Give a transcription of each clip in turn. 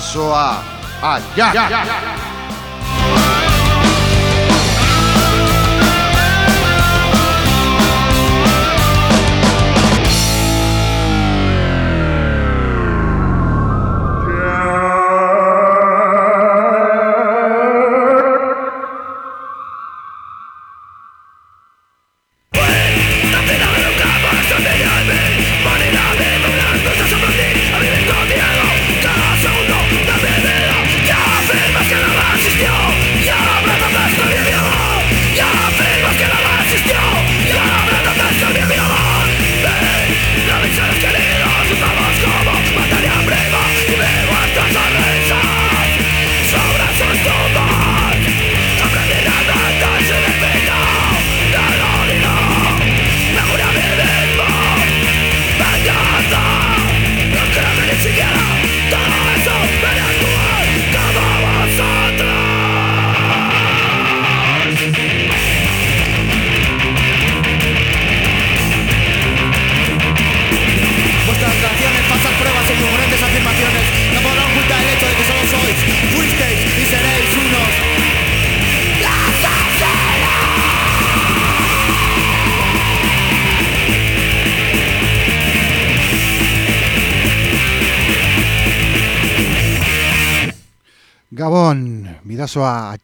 说啊啊呀！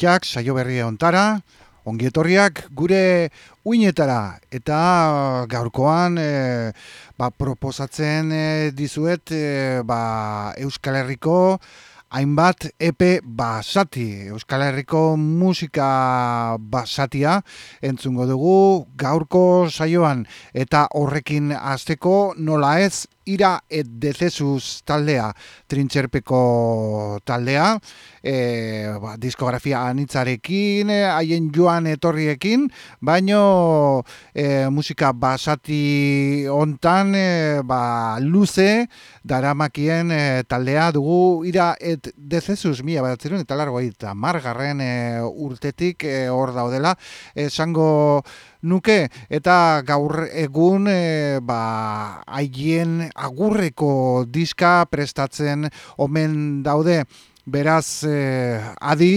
Atxak, saio berria ontara, ongietorriak gure uinetara, eta gaurkoan e, ba, proposatzen e, dizuet e, ba, Euskal Herriko hainbat epe basati, Euskal Herriko musika basatia entzungo dugu gaurko saioan, eta horrekin azteko nola ez ira et dezesuz taldea, trintxerpeko taldea, e, ba, diskografia anitzarekin, e, haien joan etorriekin, baino e, musika basati hontan e, ba, luze daramakien e, taldea dugu ira et dezesuz mila batatzerun eta largo eta margarren e, urtetik e, hor daudela, esango nuke eta gaur egun e, ba haien agurreko diska prestatzen omen daude Beraz, eh, adi,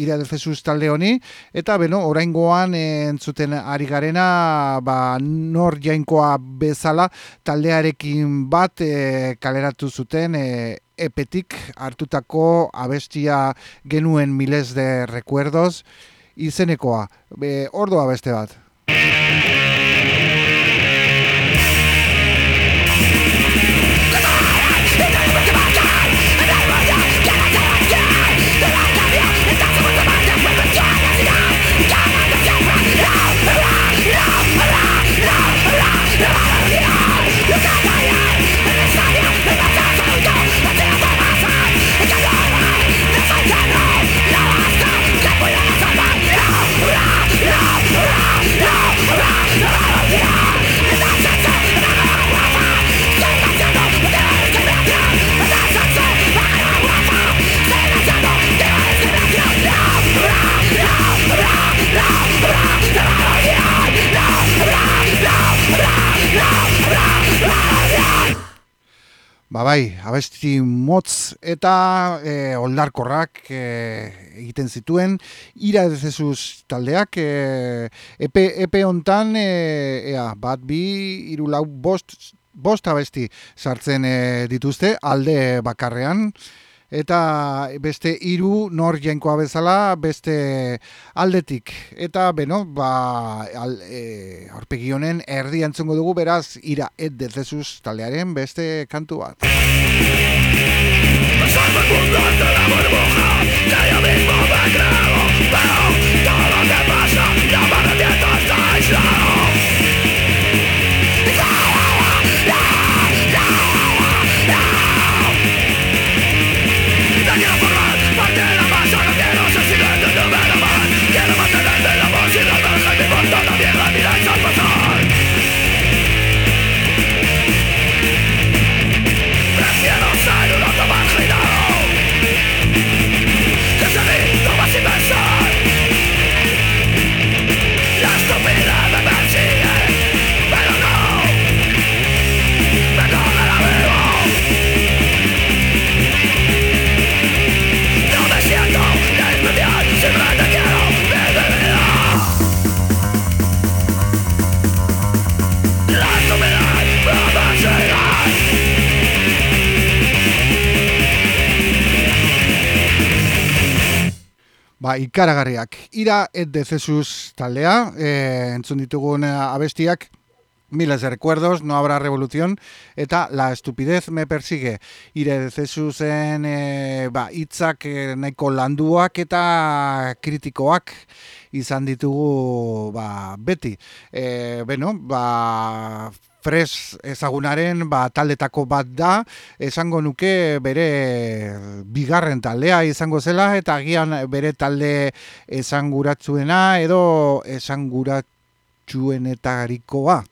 ira defesuz talde honi, eta beno, oraingoan eh, entzuten ari garena, ba, nor jainkoa bezala, taldearekin bat eh, kaleratu zuten eh, epetik hartutako abestia genuen miles de recuerdos, izenekoa, be, ordoa beste bat. Yeah. Ba bai, abesti motz eta e, oldarkorrak e, egiten zituen, ira dezezuz taldeak, e, epe, epe ontan, e, ea, bat bi, irulau, bost, bost abesti sartzen e, dituzte, alde bakarrean, eta beste hiru nor jainkoa bezala beste aldetik. Eta beno ba al, e, honen erdi antzungo dugu beraz ira et de Jesus taldearen beste kantu bat. Todo lo que pasa ya me arrepiento hasta aislado Ba, ikaragarriak. Ira et dezesuz taldea, e, entzun ditugun abestiak, miles de recuerdos, no habrá revolución, eta la estupidez me persigue. Ire dezezuzen e, ba, itzak e, nahiko landuak eta kritikoak izan ditugu ba, beti. E, beno, ba, Fres ezagunaren ba, taldetako bat da, esango nuke bere bigarren taldea izango zela, eta agian bere talde esanguratzuena edo esanguratsuenetarikoa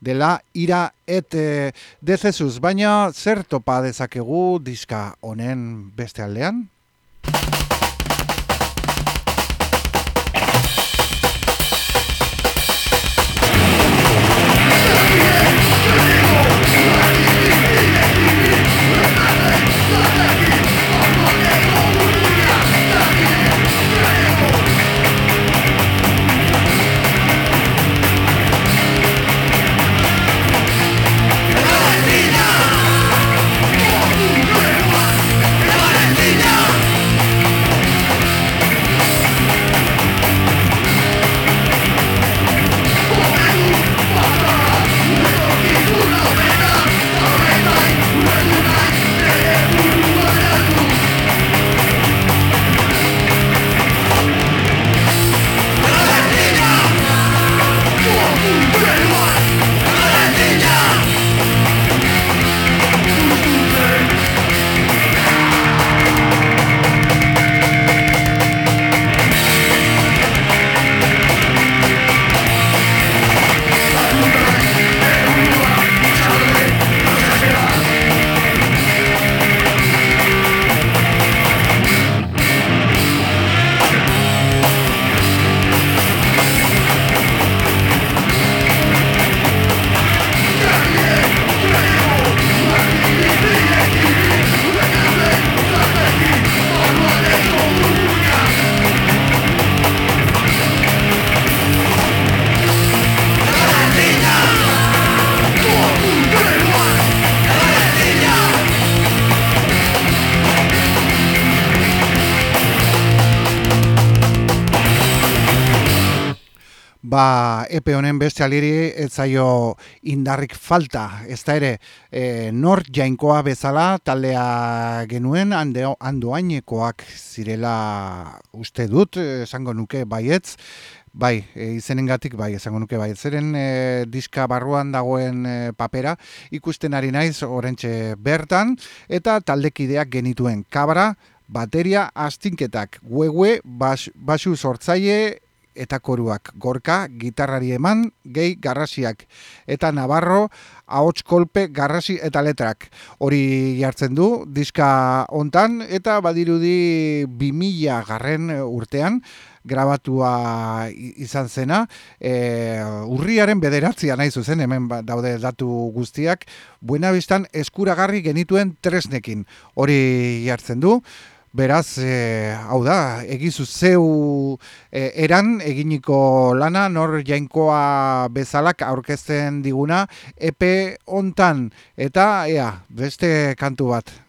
dela ira et e, dezezuz, baina zer topa dezakegu diska honen beste aldean? Epe honen beste aliri ez zaio indarrik falta. Ez da ere, e, nor jainkoa bezala taldea genuen ando andoainekoak zirela uste dut, esango nuke baietz, Bai, e, izenengatik bai, esango nuke bai. Zeren e, diska barruan dagoen e, papera ikusten ari naiz orentxe bertan eta taldekideak genituen kabra, bateria, astinketak, guegue, bas, basu sortzaile, eta koruak. Gorka, gitarrari eman, gehi garrasiak. Eta Navarro, ahots kolpe, garrasi eta letrak. Hori jartzen du, diska hontan eta badirudi 2000 garren urtean, grabatua izan zena, e, urriaren bederatzia nahi zuzen, hemen ba, daude datu guztiak, buena biztan eskuragarri genituen tresnekin. Hori jartzen du, Beraz, e, hau da, egizu zeu e, eran eginiko lana, nor jainkoa bezalak aurkezten diguna, epe hontan eta ea, beste kantu bat.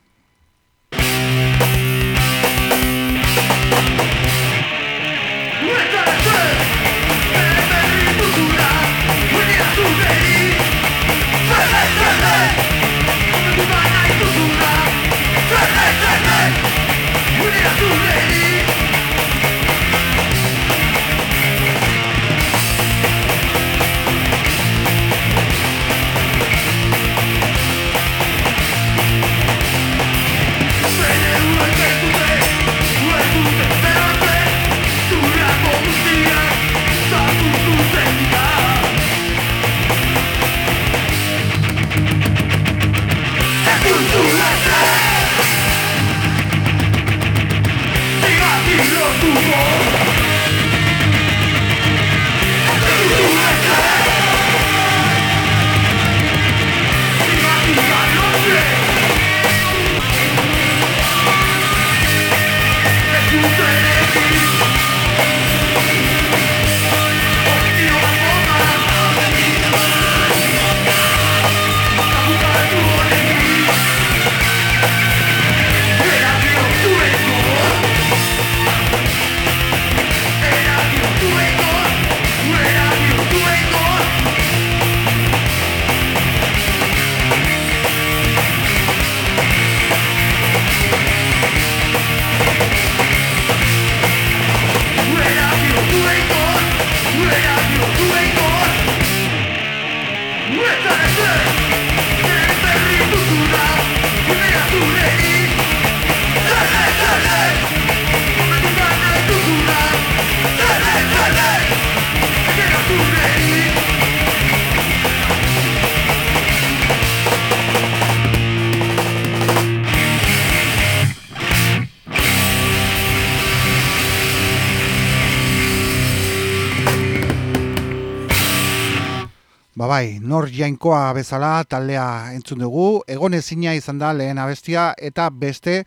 Ba bai, nor jainkoa bezala taldea entzun dugu, egon ezina izan da lehen abestia eta beste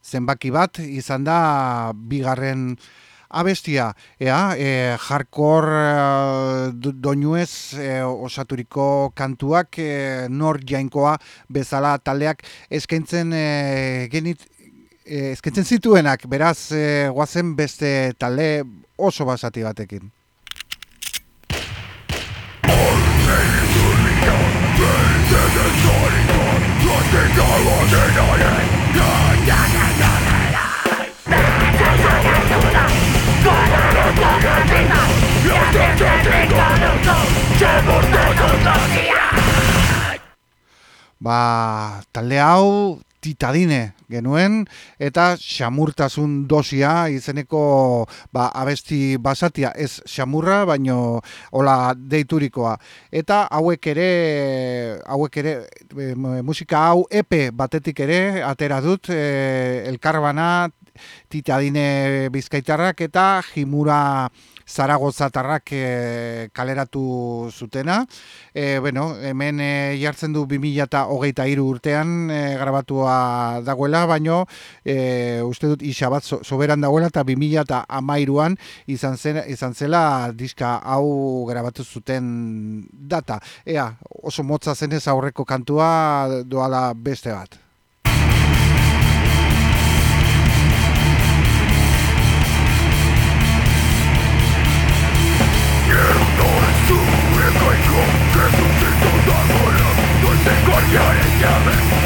zenbaki bat izan da bigarren abestia. Ea, e, jarkor e, doinuez e, osaturiko kantuak e, nor jainkoa bezala taldeak eskaintzen e, genit, e, eskaintzen zituenak, beraz e, guazen beste talde oso basati batekin. Ba, talde hau titadine genuen eta xamurtasun dosia izeneko ba, abesti basatia. Ez xamurra baino hola deiturikoa. Eta hauek ere hauek ere e, musika hau epe batetik ere atera dut e, elkarbana titadine bizkaitarrak eta jimura Zaragozatarrak e, kaleratu zutena. E, bueno, hemen e, jartzen du 2008 urtean e, grabatua dagoela, baino e, uste dut isa bat soberan dagoela eta 2008an izan, izan zela diska hau grabatu zuten data. Ea, oso motza zenez aurreko kantua doala beste bat. Ba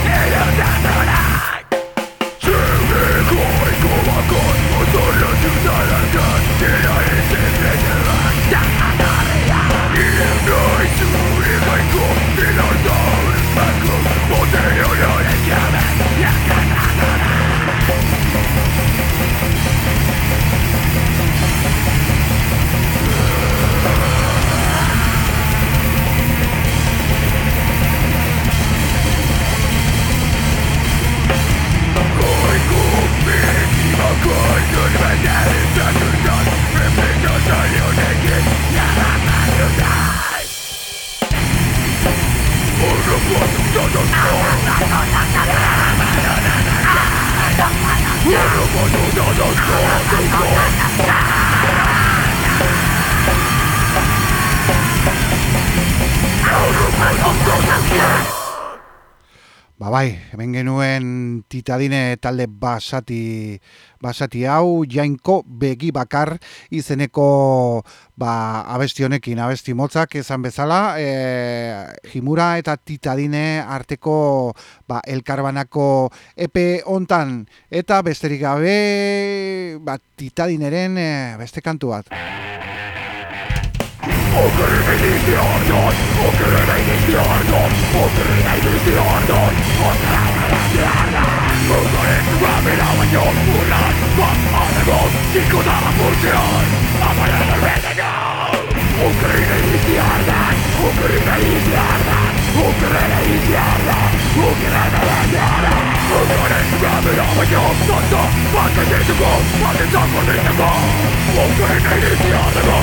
titadine talde basati, basati hau, jainko begi bakar izeneko ba, abesti honekin, abesti motzak esan bezala, e, jimura eta titadine arteko ba, elkarbanako epe hontan eta besterik gabe ba, titadineren e, beste kantu bat. Okurren istiardan, okurren istiardan, okurren istiardan, okurren istiardan. Okurren ramila baino, tata, baka dituko, baka tako dituko. Okurren istiardan, okurren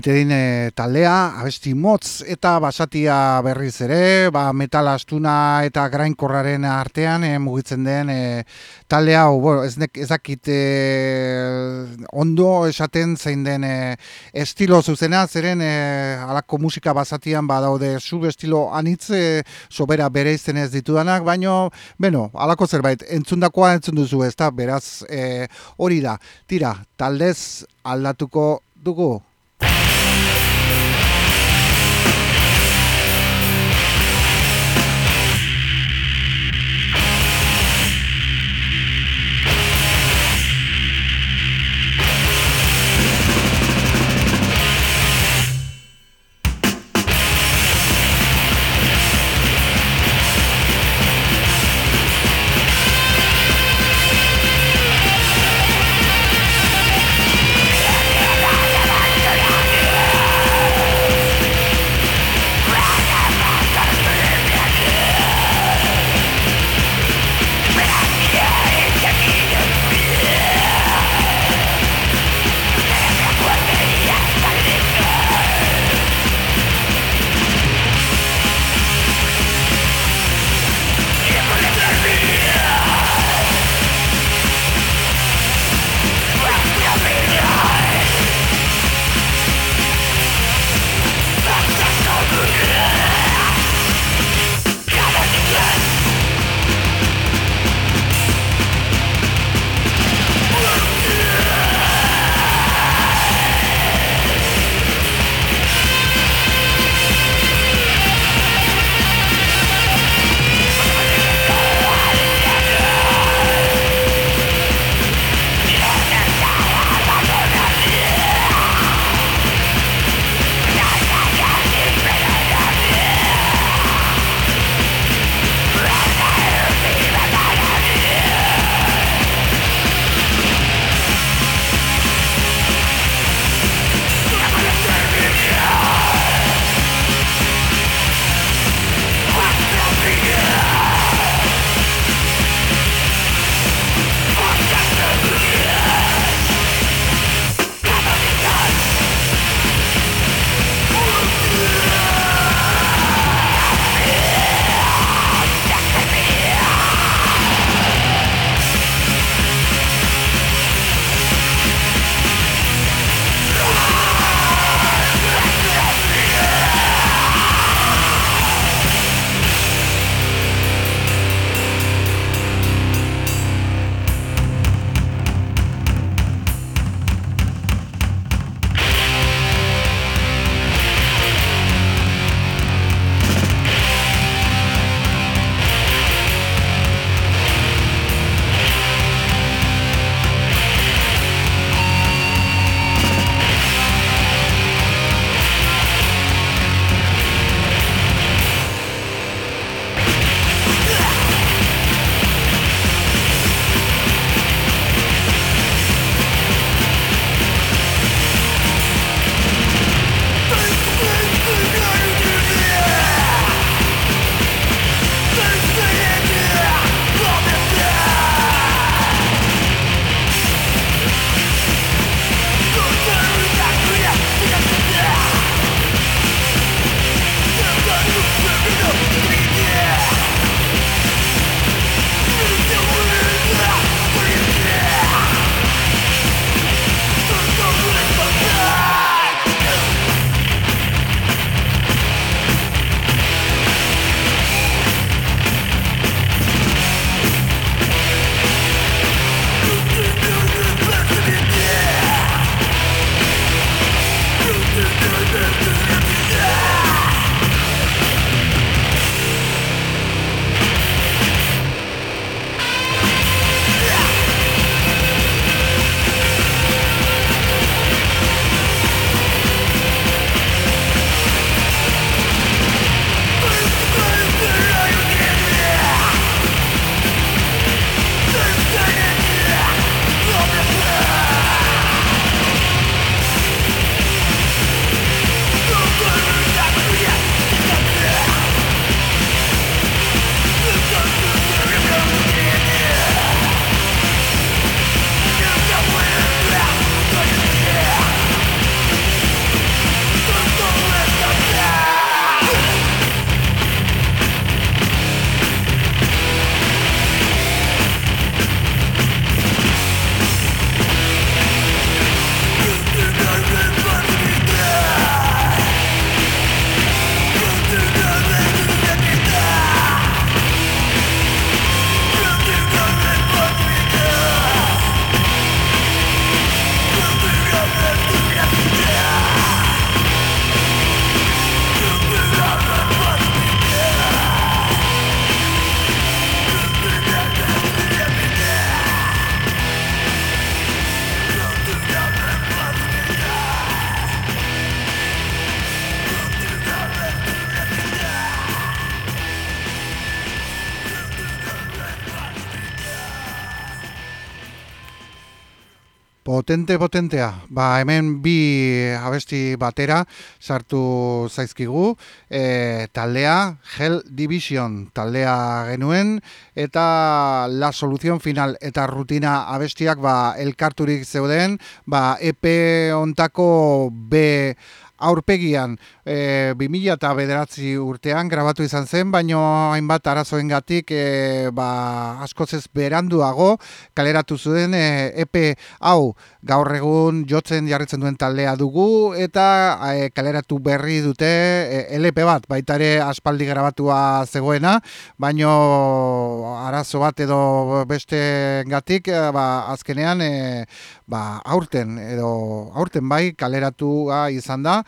Titerin e, taldea, abesti motz eta basatia berriz ere, ba, metal astuna eta grainkorraren artean e, mugitzen den e, taldea, bueno, ez ezakit e, ondo esaten zein den e, estilo zuzena, zeren e, alako musika basatian badaude sub estilo anitze sobera bere izen ez ditudanak, baino, beno, alako zerbait, entzundakoa entzun duzu ez da, beraz e, hori da, tira, taldez aldatuko dugu. Potente, potentea. Ba, hemen bi abesti batera sartu zaizkigu. E, taldea, Hell Division taldea genuen. Eta la solución final eta rutina abestiak ba, elkarturik zeuden. Ba, EP ontako B aurpegian e, 2000 eta bederatzi urtean grabatu izan zen, baino hainbat arazoen gatik e, ba, askozez beranduago kaleratu zuen e, epe hau. Gaur egun jotzen jarritzen duen taldea dugu eta e, kaleratu berri dute e, LP bat, baita ere aspaldi grabatua zegoena, baino arazo bat edo beste gatik, e, ba, azkenean e, ba, aurten edo aurten bai kaleratua izan da.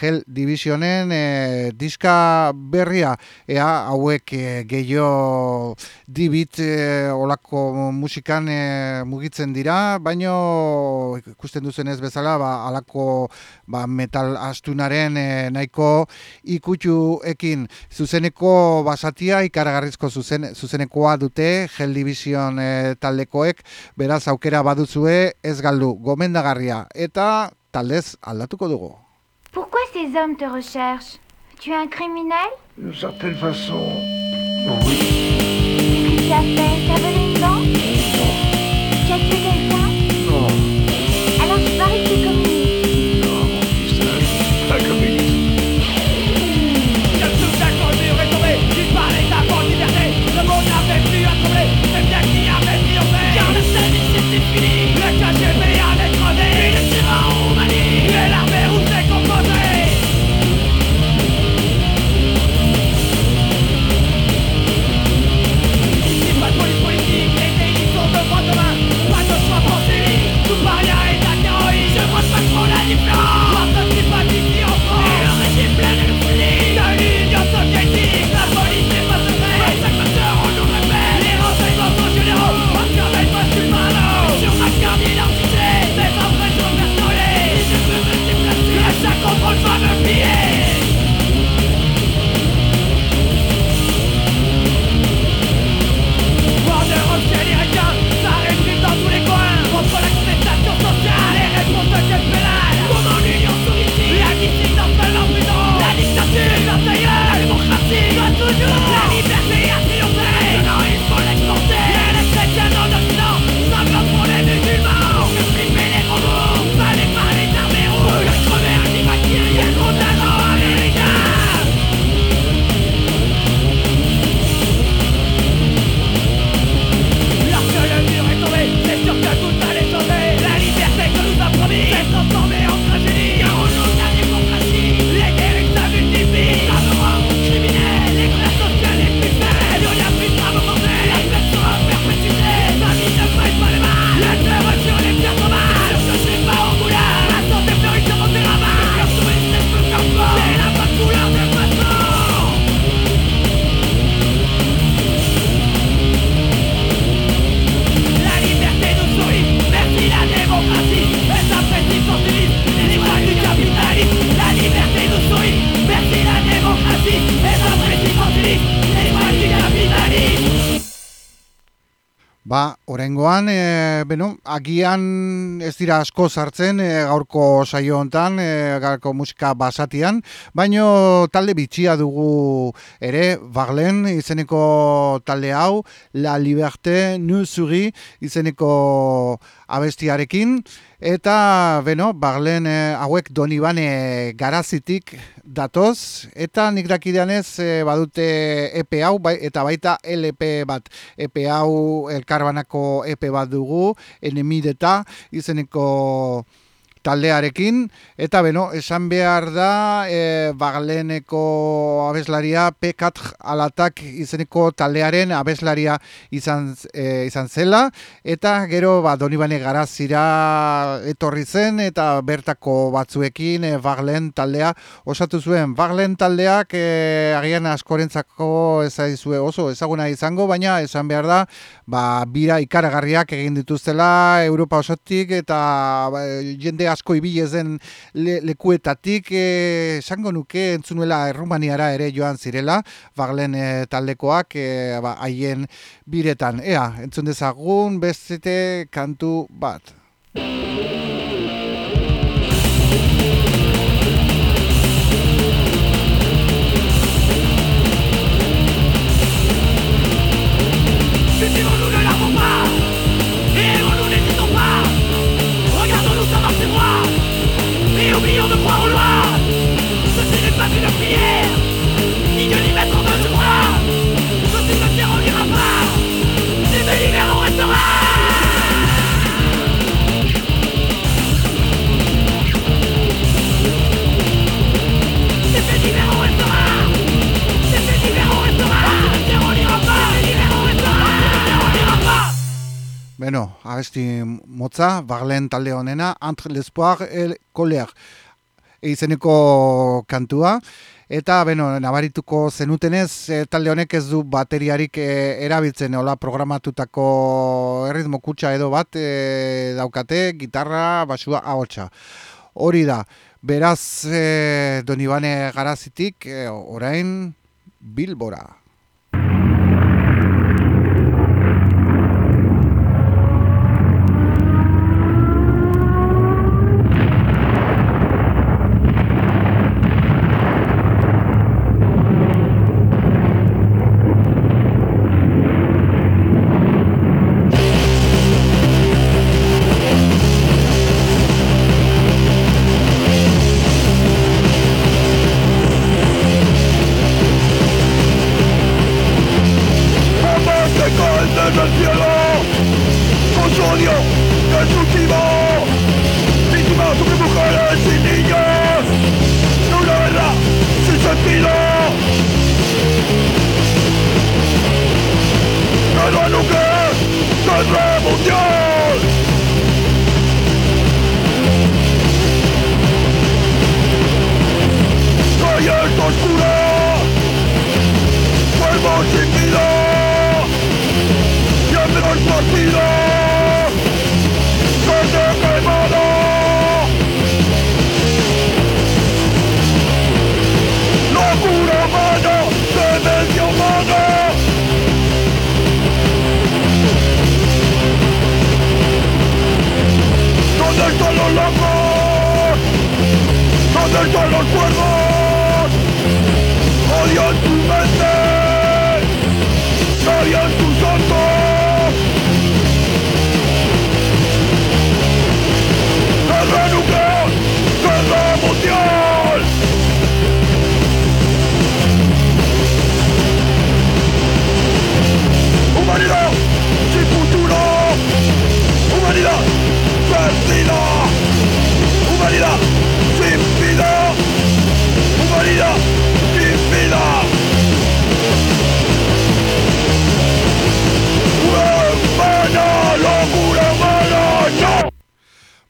Hell Divisionen e, diska berria. Ea hauek e, gehiago dibit e, olako musikan e, mugitzen dira, baino ikusten duzen ez bezala ba, alako ba, metal astunaren e, nahiko ikutxuekin zuzeneko basatia ikaragarrizko zuzen, zuzenekoa dute Hell Division e, taldekoek. Beraz aukera baduzue ez galdu. Gomendagarria. Eta taldez aldatuko dugu. Pourquoi ces hommes te recherchent Tu es un criminel D'une certaine façon, oui. Qu'est-ce que tu as fait agian ez dira asko sartzen e, gaurko saio hontan, e, gaurko musika basatian, baino talde bitxia dugu ere, Baglen izeneko talde hau, La Liberté Nous Suri izeneko abestiarekin, eta, beno, Baglen e, hauek donibane garazitik datoz, eta nik dakidean ez e, badute EP hau, bai, eta baita LP bat, EP hau elkarbanako EP bat dugu, enemideta izeneko taldearekin, eta beno, esan behar da, e, bagleneko abeslaria, pekat alatak izeneko taldearen abeslaria izan, e, izan zela, eta gero, ba, donibane garazira etorri zen, eta bertako batzuekin e, baglen taldea osatu zuen. Baglen taldeak e, agian askorentzako ezaizue oso ezaguna izango, baina esan behar da, ba, bira ikaragarriak egin dituztela Europa osotik, eta ba, jende asko ibili zen le, lekuetatik eh, esango nuke entzunuela Errumaniara ere joan zirela baglen e, taldekoak eh, ba, haien biretan. Ea entzun dezagun bestete kantu bat Beno, abesti motza, barlen talde honena, Entre l'espoir el colère. Izeneko kantua. Eta, beno, nabarituko zenutenez, e, talde honek ez du bateriarik e, erabiltzen, hola programatutako erritmo kutsa edo bat e, daukate, gitarra, basua, ahotsa. Hori da, beraz, e, Donibane garazitik, e, orain, Bilbora.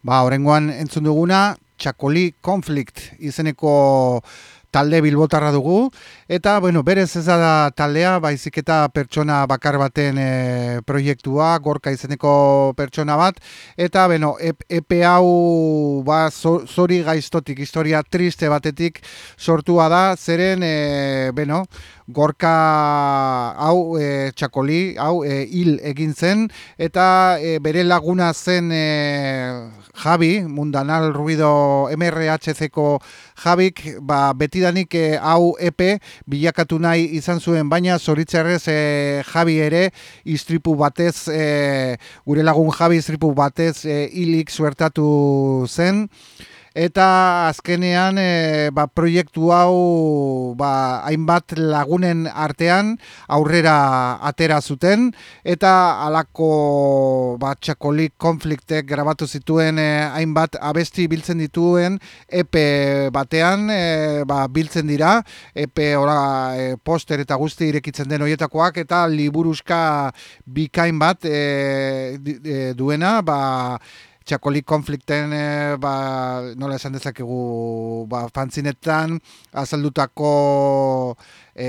Ba, horrengoan entzun duguna, Txakoli Conflict izeneko talde bilbotarra dugu, eta, bueno, berez ez da taldea, baizik eta pertsona bakar baten e, proiektua, gorka izeneko pertsona bat, eta, bueno, ep, epe hau, ba, zo- zori gaiztotik, historia triste batetik sortua da, zeren, e, bueno, gorka hau e, txakoli, hau e, hil egin zen, eta e, bere laguna zen e, Javi, Mundanal Ruido MRHC-ko Javik, ba, betidanik e, hau epe bilakatu nahi izan zuen, baina zoritzarrez e, Javi ere istripu batez, e, gure lagun Javi istripu batez e, hilik suertatu zen, Eta azkenean e, ba, proiektu hau ba, hainbat lagunen artean aurrera atera zuten. Eta halako ba, txakolik konfliktek grabatu zituen e, hainbat abesti biltzen dituen epe batean e, ba, biltzen dira. Epe ora, e, poster eta guzti irekitzen den hoietakoak eta liburuska bikain bat e, e, duena ba, txakolik konflikten e, ba, nola esan dezakegu ba, fantzinetan azaldutako e,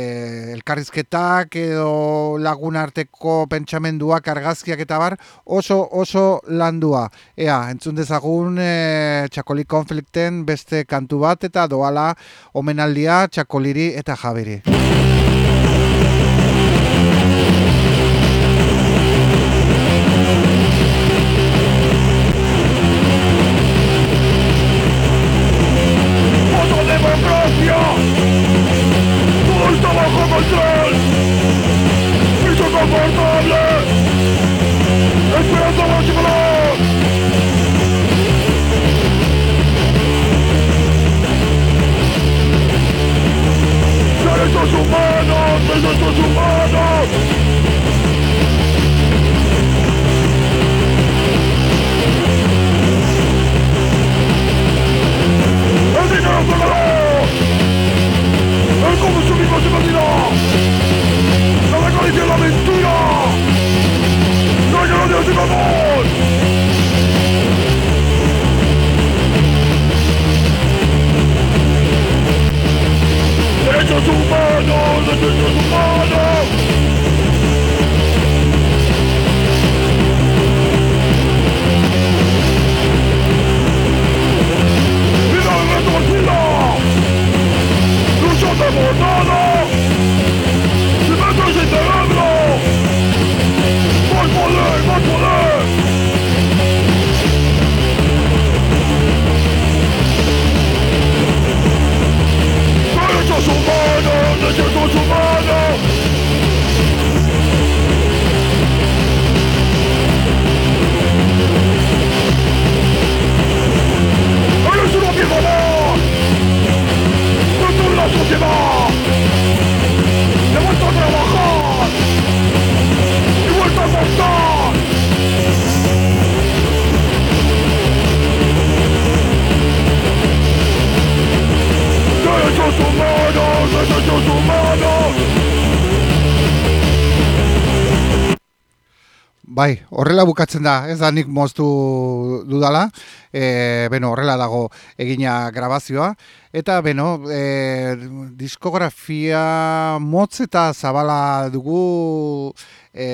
elkarrizketak edo lagun arteko pentsamenduak argazkiak eta bar oso oso landua. Ea, entzun dezagun e, txakolik konflikten beste kantu bat eta doala omenaldia txakoliri eta jaberi. Bai, horrela bukatzen da, ez da nik moztu dudala, e, beno, horrela dago egina grabazioa, eta beno, e, diskografia motz eta zabala dugu, e,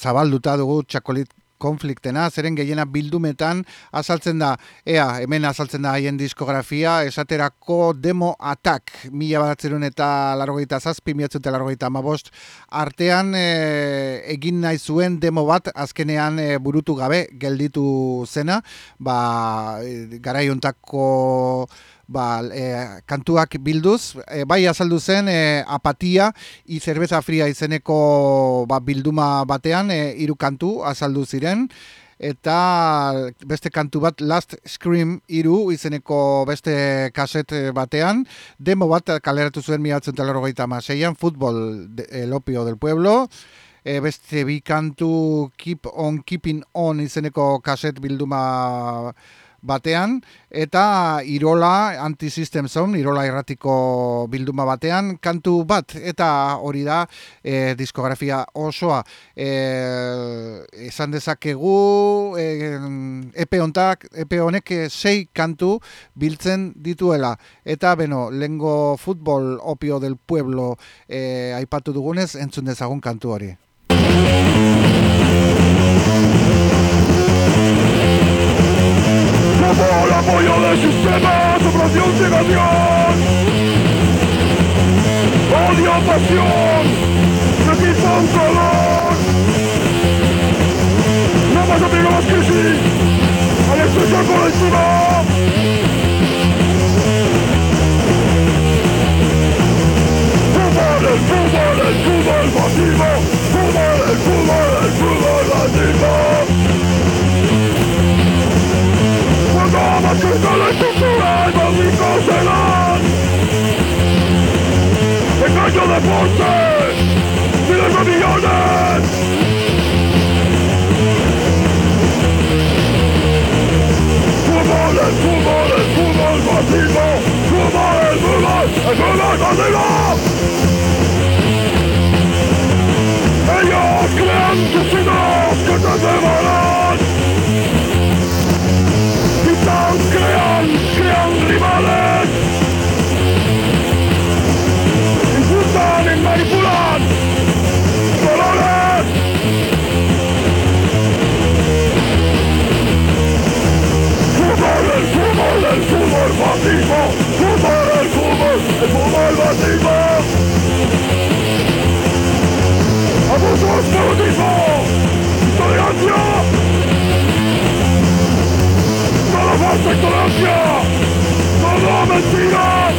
zabalduta dugu txakolit konfliktena, zeren gehiena bildumetan azaltzen da, ea, hemen azaltzen da haien diskografia, esaterako demo atak, mila baratzerun eta largoita zazpi, mila eta largoita amabost, artean e, egin nahi zuen demo bat azkenean e, burutu gabe gelditu zena, ba, e, garaiontako ba, e, kantuak bilduz, e, bai azaldu zen e, apatia i zerbeza fria izeneko ba, bilduma batean e, hiru kantu azaldu ziren. Eta beste kantu bat Last Scream iru izeneko beste kaset batean. Demo bat kaleratu zuen miatzen talarrogeita maseian Futbol de, el opio del pueblo. E, beste bi kantu Keep on Keeping on izeneko kaset bilduma batean, eta Irola Anti-System Zone, Irola irratiko bilduma batean, kantu bat, eta hori da e, diskografia osoa. E, esan dezakegu, e, epe, ontak, epe honek sei kantu biltzen dituela. Eta, beno, lengo futbol opio del pueblo e, aipatu dugunez, entzun dezagun kantu hori. Como el apoyo del sistema, superación, negación Odio, pasión, se quita un color. No más abrigo las crisis, a la expresión colectiva forces! ¡Vienen millones! Fumales, fumales, fumales, masivo! ¡Fumales, fumales, fumales, masivo! cautivo! ¡Abusos cautivo! ¡Tolerancia! ¡Nada falsa ignorancia! ¡Nada mentiras!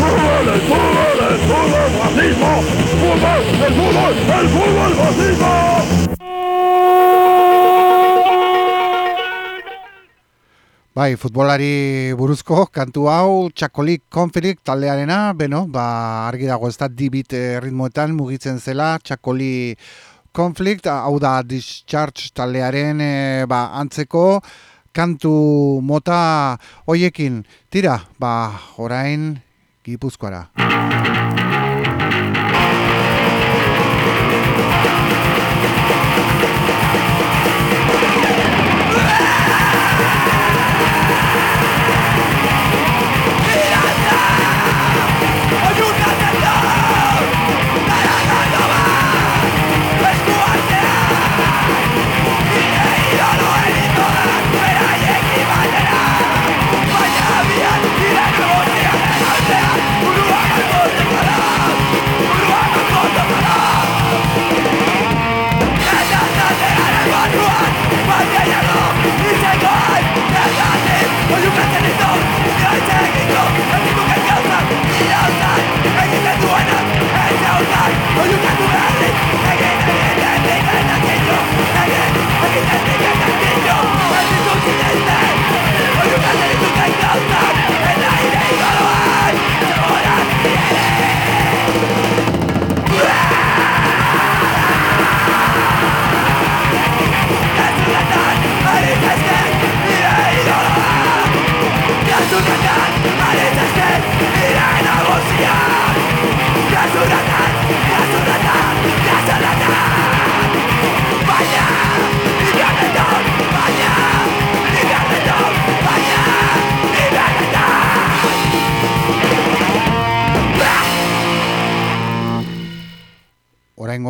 ¡Fútbol, el fútbol, el fútbol, fascismo! ¡Fútbol, el fútbol, el fútbol, fascismo! Bai, futbolari buruzko kantu hau Txakolik Konfilik taldearena, beno, ba, argi dago ez da dibit eh, ritmoetan mugitzen zela Txakoli Konflikt, hau da Discharge taldearen eh, ba, antzeko kantu mota hoiekin. Tira, ba, orain Gipuzkoara.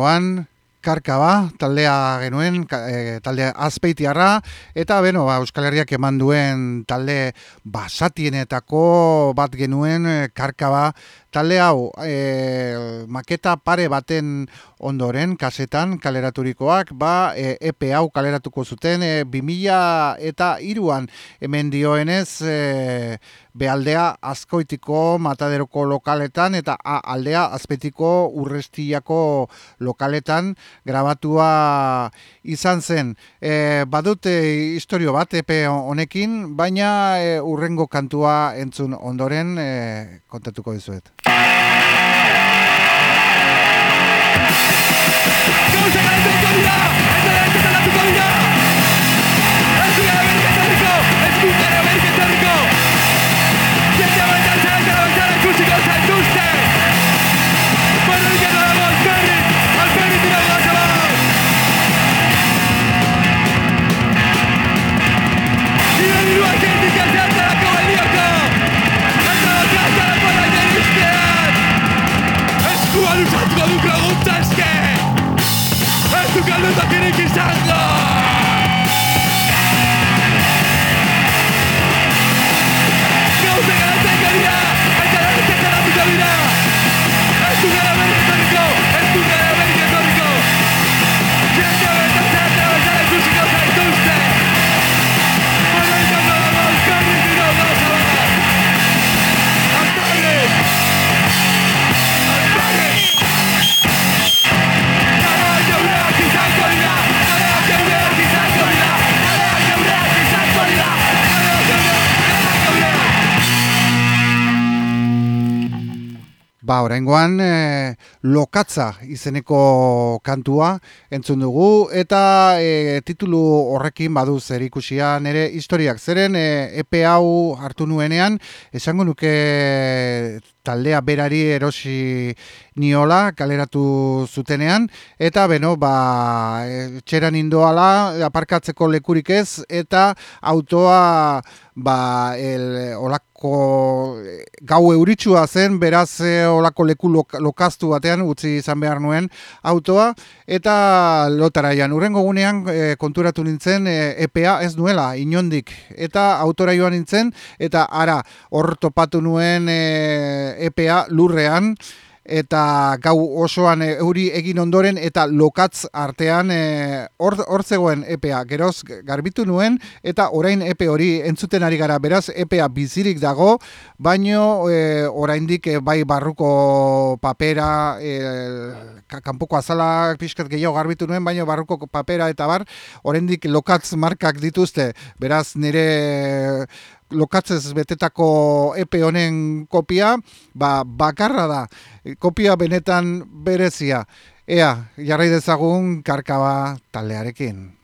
Oraingoan Karkaba taldea genuen, eh, talde azpeitiarra, eta beno, ba, Euskal Herriak eman duen talde basatienetako bat genuen eh, Karkaba talde hau eh, maketa pare baten ondoren, kasetan kaleraturikoak, ba, eh, EP hau kaleratuko zuten, eh, 2000 eta iruan hemen dioenez, eh, bealdea azkoitiko mataderoko lokaletan eta A aldea azpetiko urrestiako lokaletan grabatua izan zen. E, badute historio bat epe honekin, baina e, urrengo kantua entzun ondoren e, kontatuko dizuet. Go, Jack, go, go, go, go. Ez duk aldutakirik izango Gauze garatzen dira Eta garatzen garatuko dira Ez du gara Ba, oraingoan e, lokatza izeneko kantua entzun dugu eta e, titulu horrekin badu zer ikusia nere historiak. Zeren e, epe hau hartu nuenean, esango nuke taldea berari erosi niola kaleratu zutenean. Eta beno ba e, txeran indoala aparkatzeko lekurik ez eta autoa ba el olako gau euritsua zen beraz e, olako leku lok, lokaztu batean utzi izan behar nuen autoa. Eta lotaraian urrengo gunean e, konturatu nintzen e, EPA ez nuela inondik. Eta autora joan nintzen eta ara hor topatu nuen e, EPA lurrean eta gau osoan e, euri egin ondoren eta lokatz artean e, hor hor zegoen EPA geroz garbitu nuen eta orain EPE hori entzuten ari gara. Beraz EPA bizirik dago baino e, oraindik e, bai barruko papera e, ka- kanpoko azala pixkat gehiago garbitu nuen baino barruko papera eta bar oraindik lokatz markak dituzte. Beraz nire lokatzez betetako epe honen kopia, ba, bakarra da, kopia benetan berezia. Ea, jarrai dezagun karkaba taldearekin.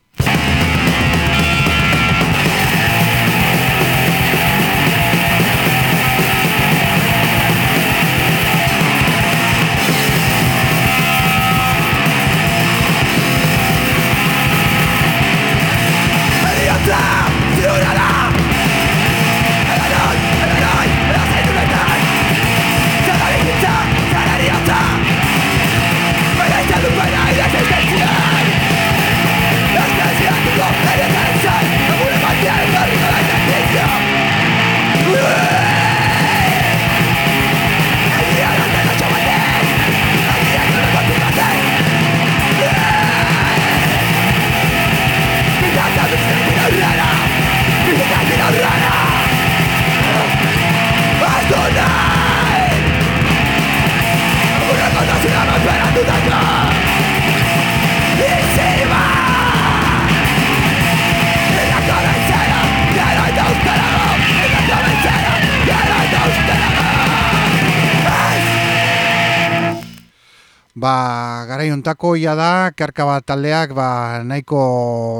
Ba, garai hontako ia da, karkaba taldeak ba, nahiko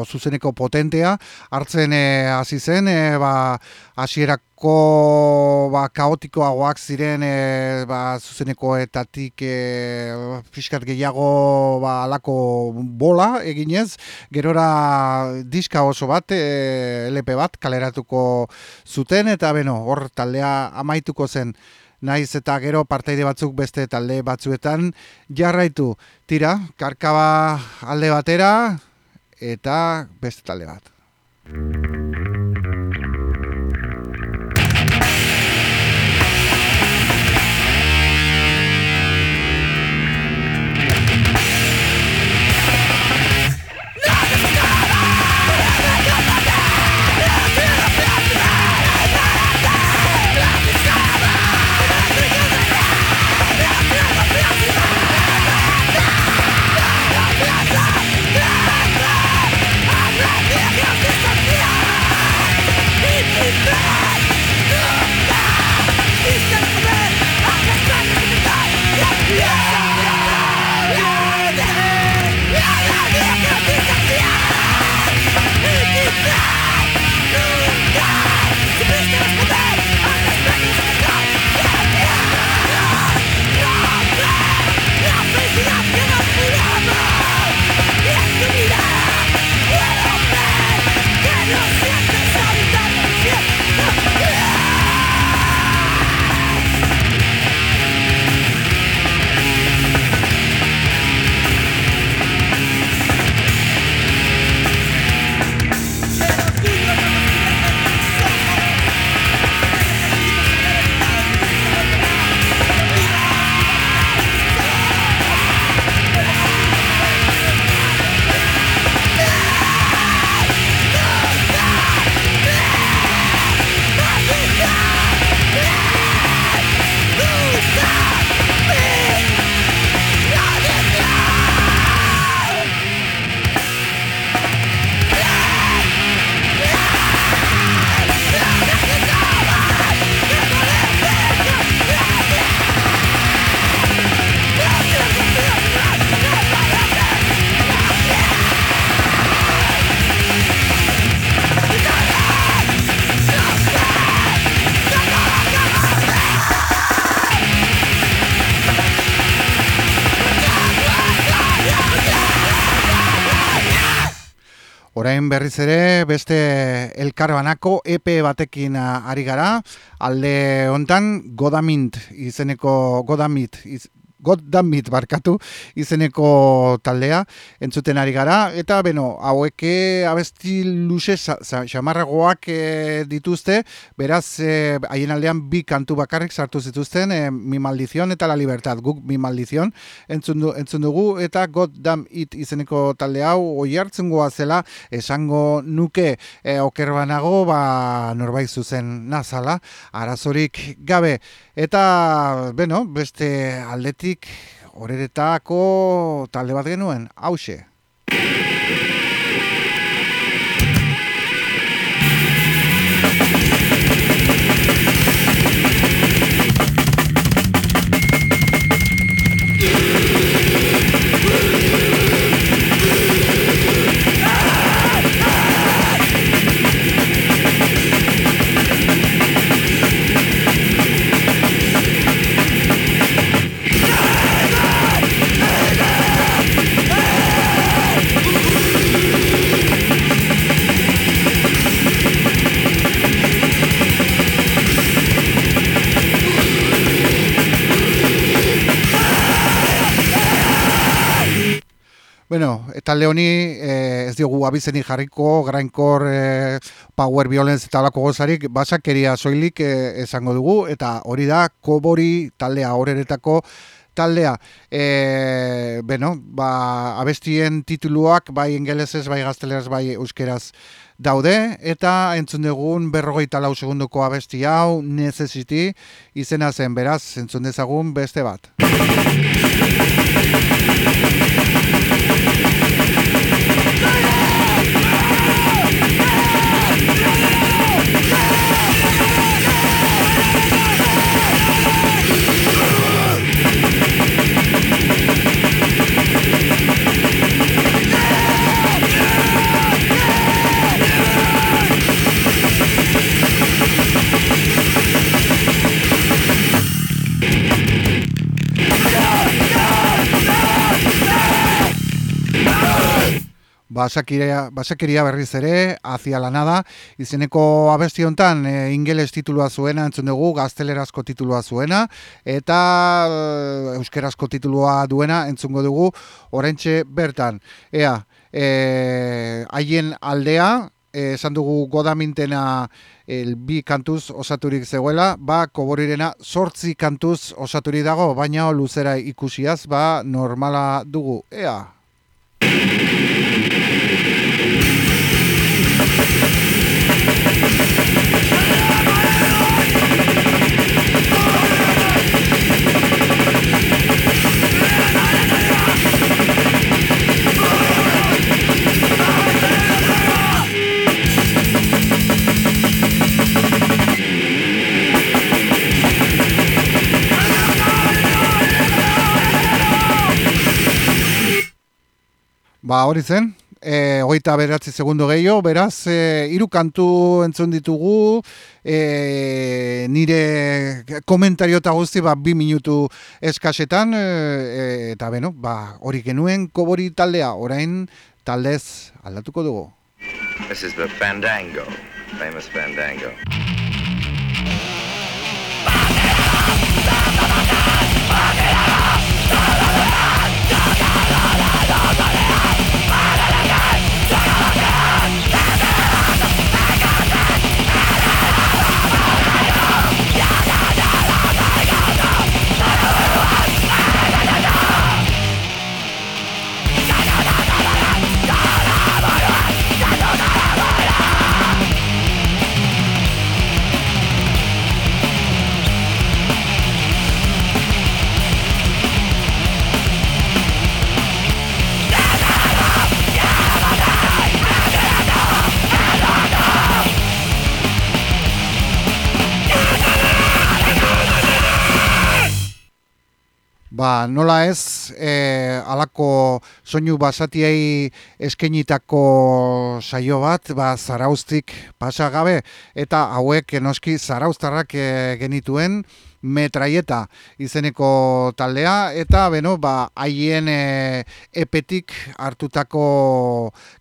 zuzeneko potentea, hartzen e, hasi zen, e, ba, hasierako ba, kaotikoagoak ziren e, ba, zuzenekoetatik e, fiskat gehiago ba, alako bola eginez, gerora diska oso bat, e, LP bat, kaleratuko zuten, eta beno, hor taldea amaituko zen. Naiz eta gero partaide batzuk beste talde batzuetan jarraitu. Tira, karkaba alde batera eta beste talde bat. Berriz ere beste elkarbanako EP batekin ari gara, alde hontan Godamint izeneko Godamit iz, God Damit barkatu izeneko taldea entzuten ari gara. Eta beno haueke abesti luze xamarragoak eh, dituzte. Beraz eh, haien aldean bi kantu bakarrik sartu zituzten eh, Mi Maldición eta La Libertad. Guk Mi Maldición entzun, du, entzun dugu. Eta God Damn It izeneko talde hau oi hartzengoa zela esango nuke e, oker banago ba norbait zuzen nazala arazorik gabe. Eta beno beste aldetik horeretako talde bat genuen hause Bueno, talde honi eh, ez diogu abizenik jarriko, grindcore, eh, power violence eta alako gozarik, basakeria soilik eh, esango dugu, eta hori da kobori taldea horeretako taldea. E, beno, ba, abestien tituluak bai ingelesez, bai gazteleraz, bai euskeraz daude, eta entzun dugun berrogeita lau segundoko abesti hau, necessity, izena zen, beraz, entzun dezagun beste bat. Basakiria, basakiria berriz ere, hacia la nada, izeneko abesti hontan e, ingeles titulua zuena, entzun dugu, gaztelerazko titulua zuena, eta e, euskerazko titulua duena, entzungo dugu, orentxe bertan. Ea, e, haien aldea, esan dugu godamintena el bi kantuz osaturik zegoela, ba, koborirena sortzi kantuz osaturik dago, baina luzera ikusiaz, ba, normala dugu. Ea. Ba, hori zen, e, hogeita beratzi segundo gehiago, beraz, e, hiru kantu entzun ditugu, e, nire komentario eta guzti, ba, bi minutu eskasetan, e, e, eta beno, ba, hori genuen kobori taldea, orain taldez aldatuko dugu. This is the Fandango, famous Fandango. Ba, nola ez, e, alako soinu basatiei eskenitako saio bat, ba, zaraustik pasa gabe, eta hauek noski zaraustarrak e, genituen metraieta izeneko taldea, eta beno, ba, haien e, epetik hartutako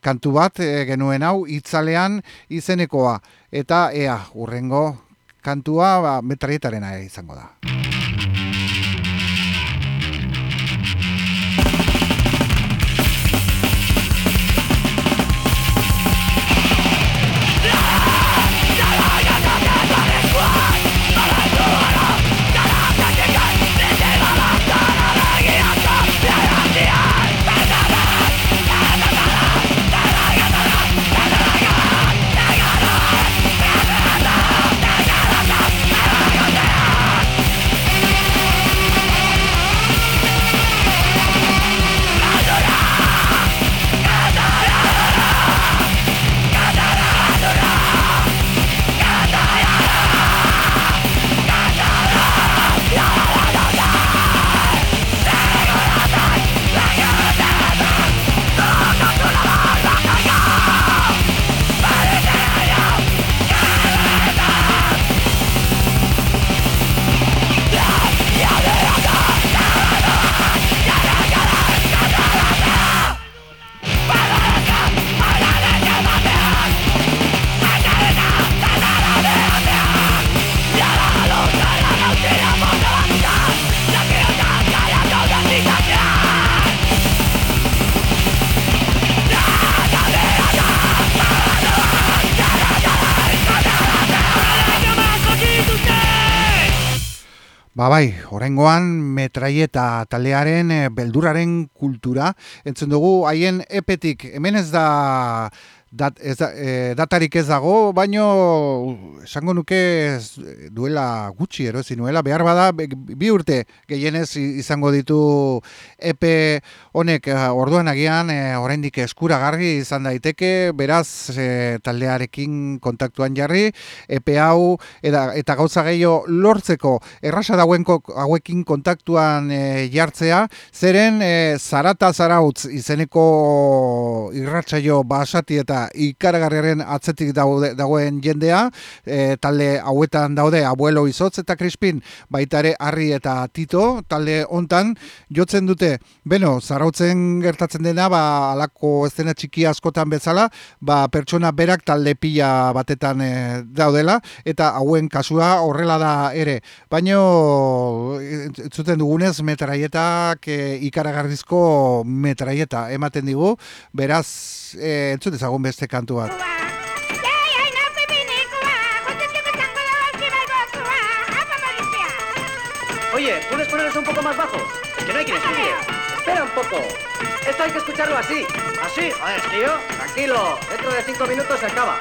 kantu bat e, genuen hau, itzalean izenekoa, eta ea, urrengo kantua ba, metraietarena izango da. Ba bai, oraingoan metraieta taldearen eh, beldurraren kultura. Entzun dugu haien epetik. Hemen ez da dat, ez da, e, datarik ez dago, baino esango nuke ez, duela gutxi erosi nuela, behar bada bi urte gehienez izango ditu epe honek eh, orduan agian e, oraindik eskuragarri izan daiteke, beraz e, taldearekin kontaktuan jarri, epe hau eta, eta gauza gehiago lortzeko errasa dauen hauekin kontaktuan e, jartzea, zeren e, zarata zarautz izeneko irratsaio basati eta ikaragarriaren atzetik daude, dagoen jendea, e, talde hauetan daude abuelo izotz eta krispin, baita ere harri eta tito, talde hontan jotzen dute, beno, zarautzen gertatzen dena, ba, alako estena txiki askotan bezala, ba, pertsona berak talde pila batetan e, daudela, eta hauen kasua horrela da ere. Baino, entzuten dugunez, metraietak e, ikaragarrizko metraieta ematen digu, beraz, e, entzut ezagun beste kantu bat. Oye, ¿puedes ponerlos un poco más bajo? Que no hay quien estudie. Espera un poco. Esto hay que escucharlo así. Así, joder, tío. Tranquilo. Dentro de cinco minutos se acaba.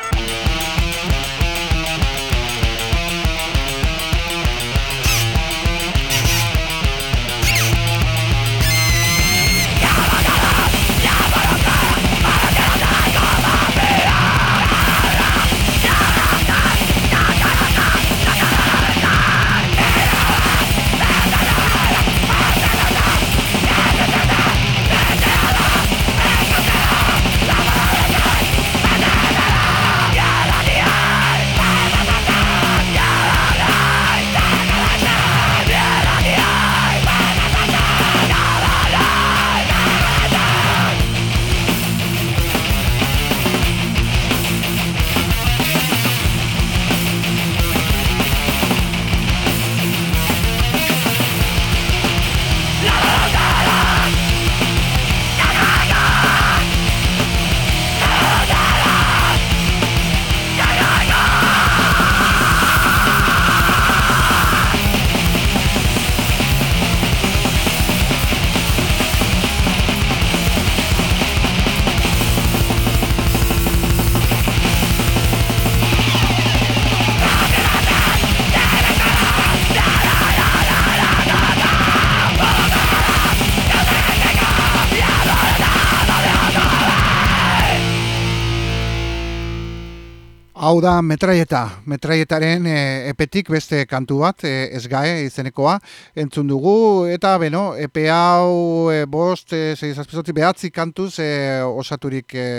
Hau da metraieta, metraietaren e, epetik beste kantu bat, e, ez gae izenekoa, entzun dugu, eta beno, epe hau e, bost, e, sei zazpizotzi behatzi kantuz e, osaturik e,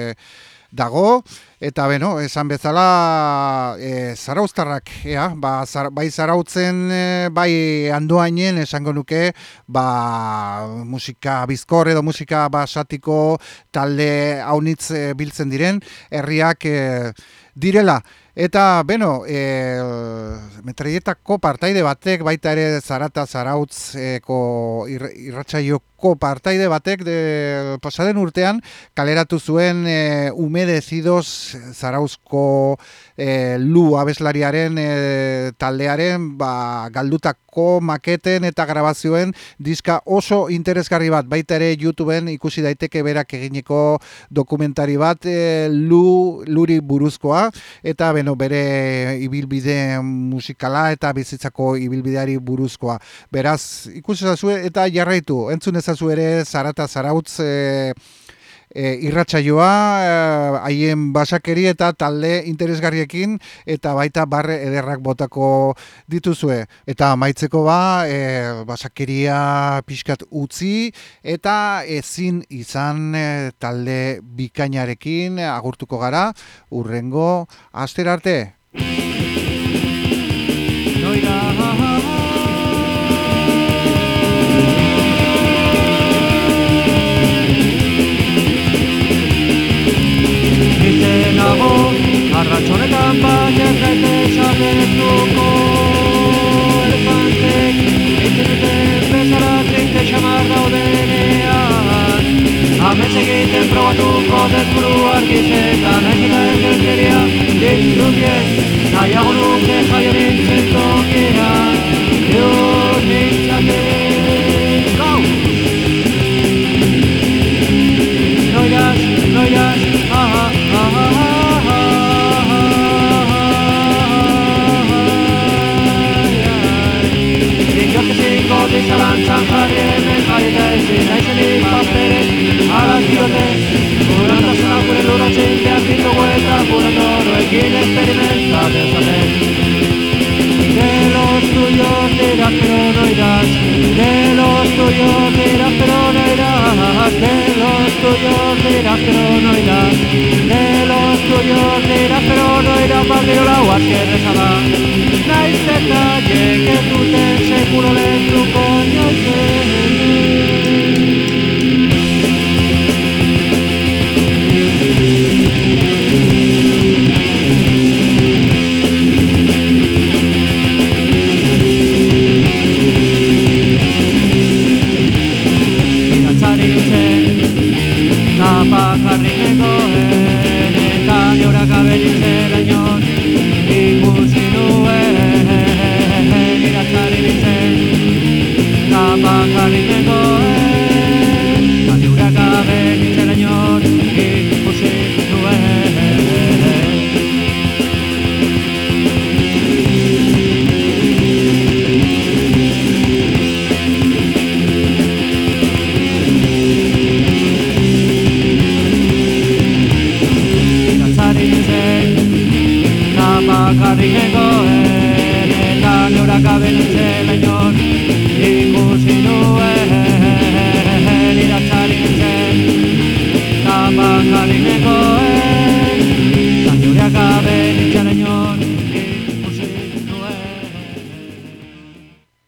dago, eta beno, esan bezala e, zarauztarrak, ea, ba, zar, bai zarautzen, e, bai andoainen esango nuke, ba, musika bizkor edo musika basatiko talde haunitz e, biltzen diren, herriak e, direla. Eta, beno, e, metraietako partaide batek, baita ere zarata zarautzeko ir, irratsaioko partaide batek, de, pasaden urtean, kaleratu zuen e, umedezidoz zarauzko e, lu abeslariaren e, taldearen ba, galdutako maketen eta grabazioen diska oso interesgarri bat, baita ere YouTubeen ikusi daiteke berak eginiko dokumentari bat e, lu, luri buruzkoa, eta beno, bere ibilbide musikala eta bizitzako ibilbideari buruzkoa. Beraz, ikusi ezazue eta jarraitu, entzun ezazu ere zarata zarautz e, e, irratsaioa e, haien basakeri eta talde interesgarriekin eta baita barre ederrak botako dituzue. Eta amaitzeko ba, e, basakeria pixkat utzi eta ezin izan e, talde bikainarekin agurtuko gara urrengo aster arte. lehenago, arratxonetan baina ez gaite txaletuko. Elefantek, eiten dute bezala trinte xamar daudenean, amez egiten probatuko dut buru argizetan, egin da enkerkeria, dintzukien, nahiago nuke jaio nintzen tokian. Eur!